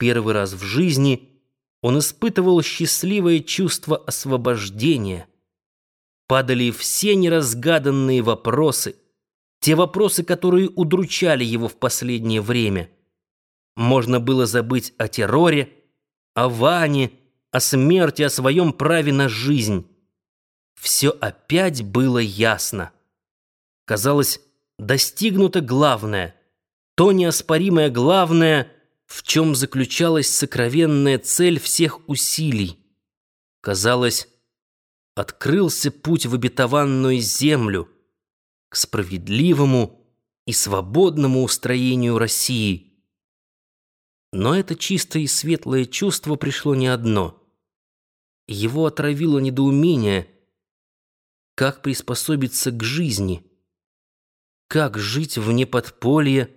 Первый раз в жизни он испытывал счастливое чувство освобождения. Падали все неразгаданные вопросы, те вопросы, которые удручали его в последнее время. Можно было забыть о терроре, о Ване, о смерти, о своем праве на жизнь. Все опять было ясно. Казалось, достигнуто главное, то неоспоримое главное, в чем заключалась сокровенная цель всех усилий. Казалось, открылся путь в обетованную землю, к справедливому и свободному устроению России. Но это чистое и светлое чувство пришло не одно. Его отравило недоумение, как приспособиться к жизни, как жить вне подполья,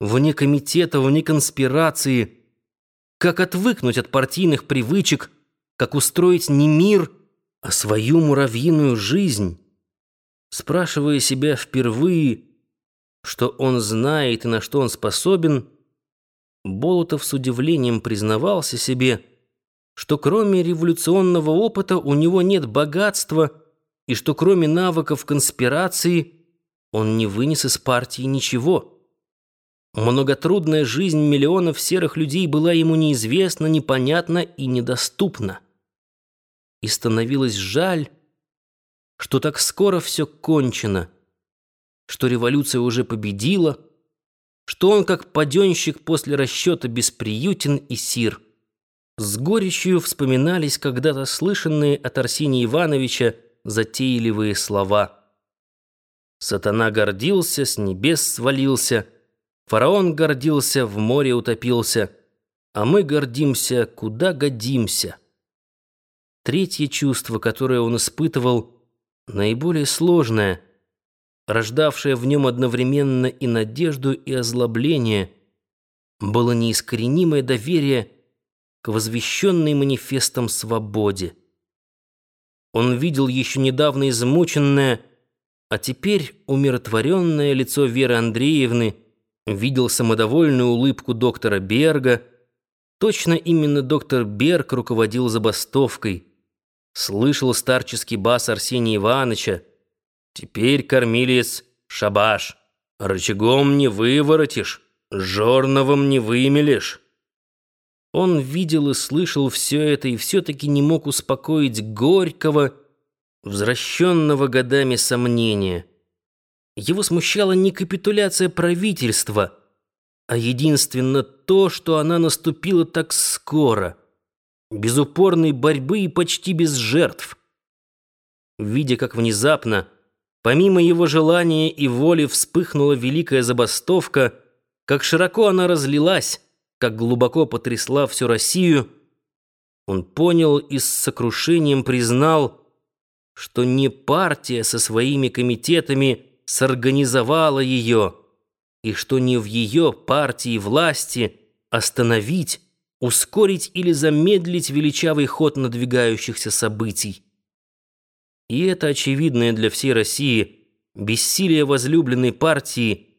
вне комитета, вне конспирации, как отвыкнуть от партийных привычек, как устроить не мир, а свою муравьиную жизнь, спрашивая себя впервые, что он знает и на что он способен, Болотов с удивлением признавался себе, что кроме революционного опыта у него нет богатства и что кроме навыков конспирации он не вынес из партии ничего. Многотрудная жизнь миллионов серых людей была ему неизвестна, непонятна и недоступна. И становилось жаль, что так скоро все кончено, что революция уже победила, что он, как паденщик после расчета, бесприютен и сир. С горечью вспоминались когда-то слышанные от Арсения Ивановича затейливые слова. Сатана гордился, с небес свалился, фараон гордился, в море утопился, а мы гордимся, куда годимся. Третье чувство, которое он испытывал, наиболее сложное, рождавшее в нем одновременно и надежду, и озлобление, было неискоренимое доверие к возвещенной манифестом свободе. Он видел еще недавно измученное, а теперь умиротворенное лицо Веры Андреевны, видел самодовольную улыбку доктора Берга. Точно именно доктор Берг руководил забастовкой. Слышал старческий бас Арсения Ивановича. «Теперь, кормилец, шабаш, рычагом не выворотишь, жорновым не вымелешь». Он видел и слышал все это и все-таки не мог успокоить горького, возвращенного годами сомнения. Его смущала не капитуляция правительства, а единственно то, что она наступила так скоро — без упорной борьбы и почти без жертв. Видя, как внезапно, помимо его желания и воли, вспыхнула великая забастовка, как широко она разлилась, как глубоко потрясла всю Россию, он понял и с сокрушением признал, что не партия со своими комитетами сорганизовала ее, и что не в ее партии власти остановить ускорить или замедлить величавый ход надвигающихся событий. И это очевидное для всей России бессилие возлюбленной партии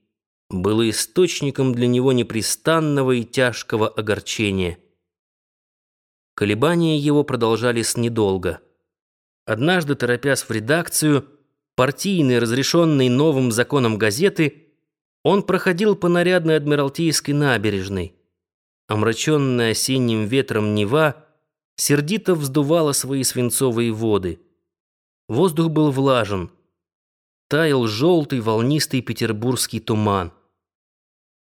было источником для него непрестанного и тяжкого огорчения. Колебания его продолжались недолго. Однажды, торопясь в редакцию, партийный, разрешенный новым законом газеты, он проходил по нарядной Адмиралтейской набережной. Омраченная осенним ветром Нева сердито вздувала свои свинцовые воды. Воздух был влажен. Таял желтый волнистый петербургский туман.